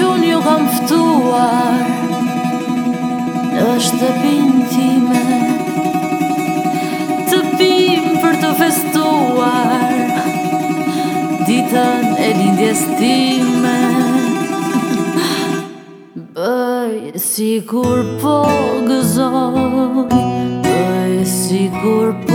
që unë ju kam fëtuar Në është të pinë time Të pinë për të festuar Ditën e lindjes time Bëj si kur po gëzoj Bëj si kur po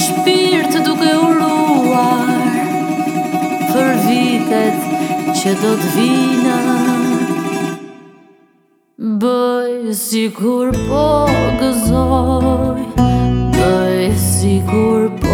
shpirt duke uruar Për vitet që do të vina Bëj si kur po gëzoj Bëj si kur po